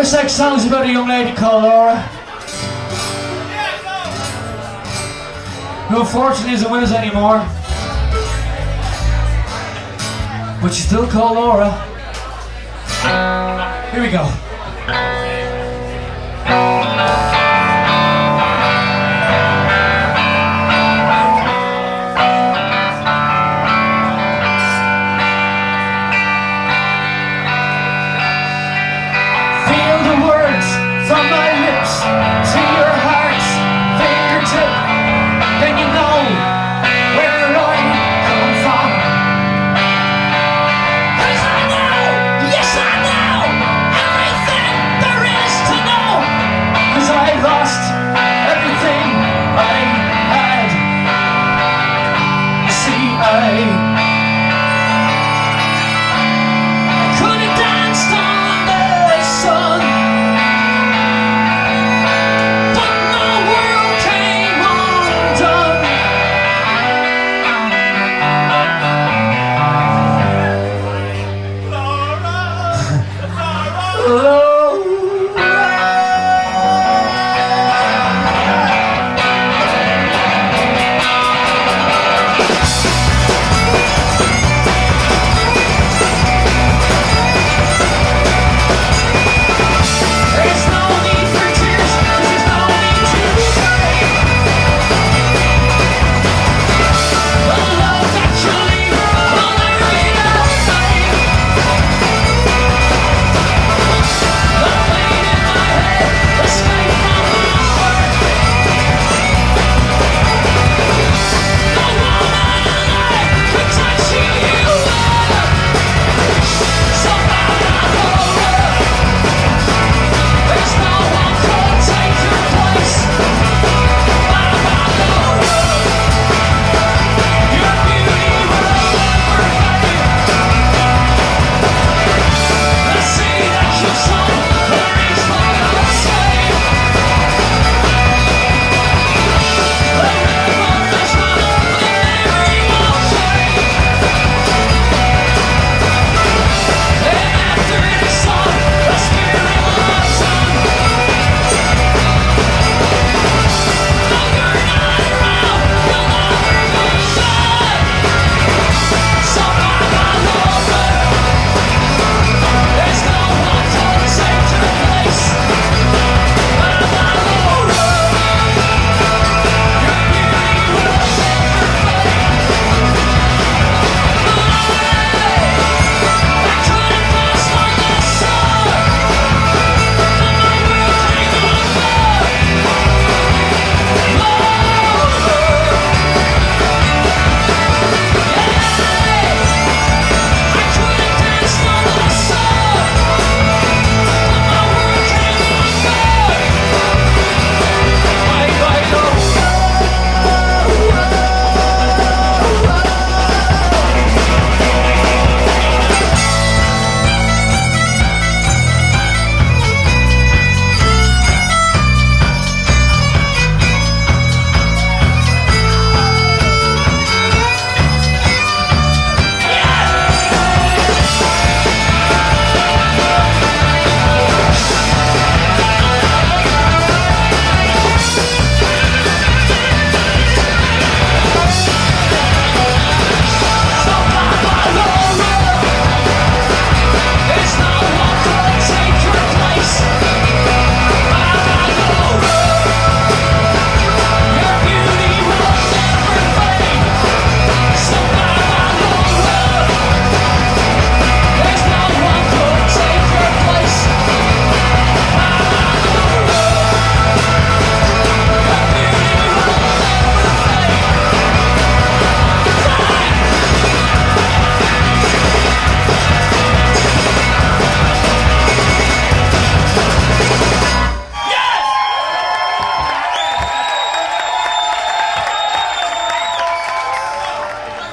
This next song is about a young lady called Laura. Who unfortunately isn't with us anymore. But she's still called Laura. Here we go.